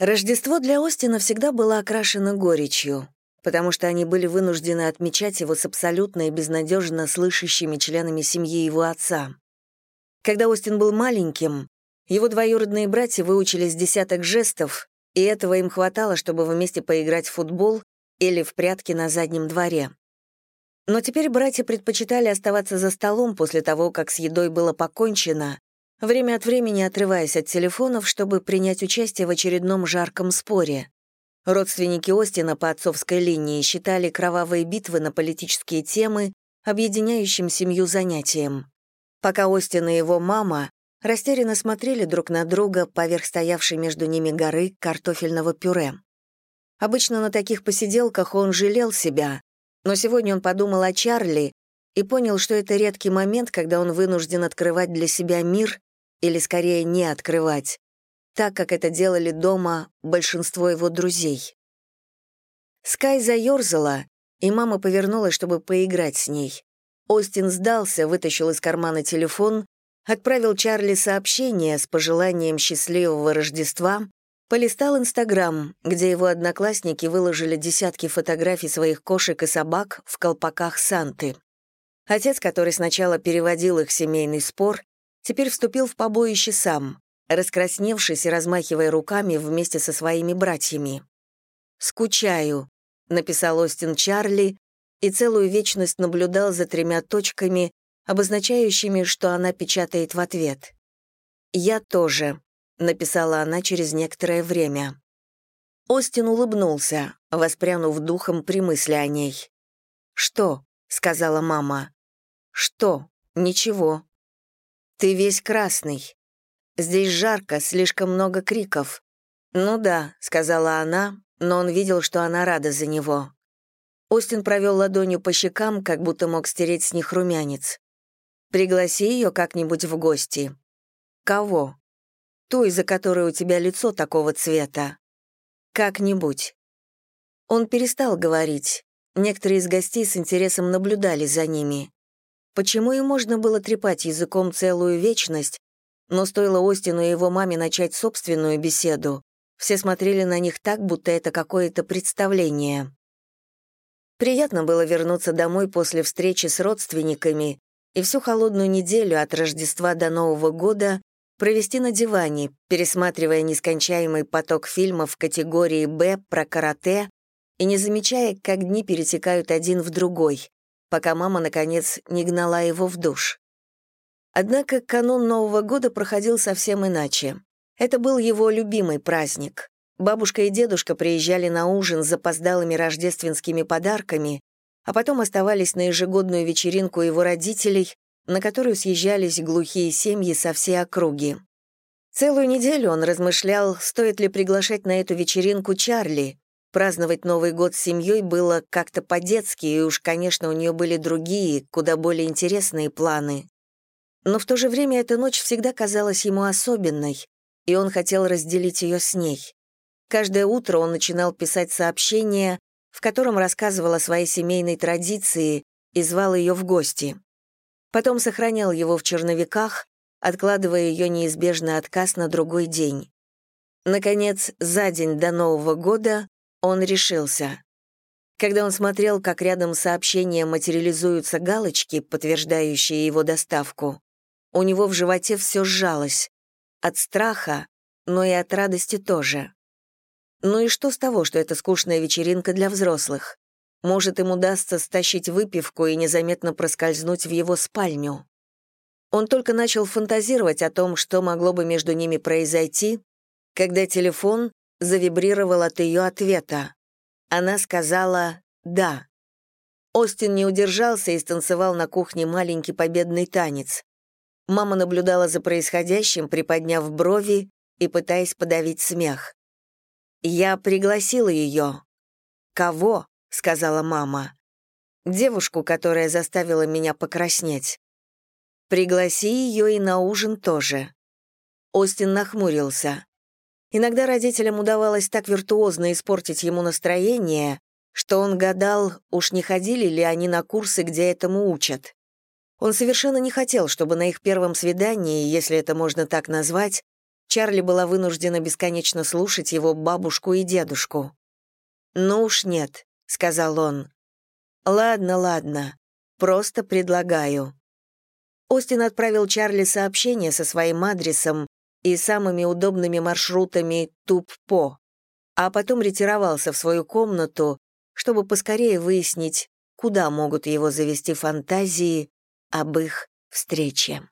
Рождество для Остина всегда было окрашено горечью, потому что они были вынуждены отмечать его с абсолютно и безнадежно слышащими членами семьи его отца. Когда Остин был маленьким, его двоюродные братья выучились десяток жестов, и этого им хватало, чтобы вместе поиграть в футбол или в прятки на заднем дворе. Но теперь братья предпочитали оставаться за столом после того, как с едой было покончено, время от времени отрываясь от телефонов, чтобы принять участие в очередном жарком споре. Родственники Остина по отцовской линии считали кровавые битвы на политические темы объединяющим семью занятием. Пока Остин и его мама растерянно смотрели друг на друга поверх стоявшей между ними горы картофельного пюре. Обычно на таких посиделках он жалел себя, но сегодня он подумал о Чарли и понял, что это редкий момент, когда он вынужден открывать для себя мир, или скорее не открывать, так как это делали дома большинство его друзей. Скай заёрзала, и мама повернулась, чтобы поиграть с ней. Остин сдался, вытащил из кармана телефон, отправил Чарли сообщение с пожеланием счастливого Рождества, полистал Инстаграм, где его одноклассники выложили десятки фотографий своих кошек и собак в колпаках Санты. Отец, который сначала переводил их семейный спор, теперь вступил в побоище сам, раскрасневшись и размахивая руками вместе со своими братьями. «Скучаю», — написал Остин Чарли, и целую вечность наблюдал за тремя точками, обозначающими, что она печатает в ответ. «Я тоже», — написала она через некоторое время. Остин улыбнулся, воспрянув духом при мысли о ней. «Что?» — сказала мама. «Что? Ничего. Ты весь красный. Здесь жарко, слишком много криков. Ну да, сказала она, но он видел, что она рада за него. Остин провел ладонью по щекам, как будто мог стереть с них румянец. Пригласи ее как-нибудь в гости. Кого? Ту, из-за которой у тебя лицо такого цвета. Как-нибудь. Он перестал говорить. Некоторые из гостей с интересом наблюдали за ними. Почему им можно было трепать языком целую вечность, но стоило Остину и его маме начать собственную беседу, все смотрели на них так, будто это какое-то представление. Приятно было вернуться домой после встречи с родственниками и всю холодную неделю от Рождества до Нового года провести на диване, пересматривая нескончаемый поток фильмов категории «Б» про карате и не замечая, как дни перетекают один в другой, пока мама, наконец, не гнала его в душ. Однако канун Нового года проходил совсем иначе. Это был его любимый праздник. Бабушка и дедушка приезжали на ужин с запоздалыми рождественскими подарками, а потом оставались на ежегодную вечеринку его родителей, на которую съезжались глухие семьи со всей округи. Целую неделю он размышлял, стоит ли приглашать на эту вечеринку Чарли, Праздновать Новый год с семьей было как-то по-детски, и уж, конечно, у нее были другие, куда более интересные планы. Но в то же время эта ночь всегда казалась ему особенной, и он хотел разделить ее с ней. Каждое утро он начинал писать сообщение, в котором рассказывал о своей семейной традиции и звал ее в гости. Потом сохранял его в черновиках, откладывая ее неизбежный отказ на другой день. Наконец, за день до Нового года он решился. Когда он смотрел, как рядом с сообщением материализуются галочки, подтверждающие его доставку, у него в животе все сжалось. От страха, но и от радости тоже. Ну и что с того, что это скучная вечеринка для взрослых? Может, им удастся стащить выпивку и незаметно проскользнуть в его спальню. Он только начал фантазировать о том, что могло бы между ними произойти, когда телефон завибрировал от ее ответа. Она сказала «да». Остин не удержался и станцевал на кухне маленький победный танец. Мама наблюдала за происходящим, приподняв брови и пытаясь подавить смех. «Я пригласила ее». «Кого?» — сказала мама. «Девушку, которая заставила меня покраснеть». «Пригласи ее и на ужин тоже». Остин нахмурился. Иногда родителям удавалось так виртуозно испортить ему настроение, что он гадал, уж не ходили ли они на курсы, где этому учат. Он совершенно не хотел, чтобы на их первом свидании, если это можно так назвать, Чарли была вынуждена бесконечно слушать его бабушку и дедушку. «Ну уж нет», — сказал он. «Ладно, ладно, просто предлагаю». Остин отправил Чарли сообщение со своим адресом и самыми удобными маршрутами Туп-По, а потом ретировался в свою комнату, чтобы поскорее выяснить, куда могут его завести фантазии об их встрече.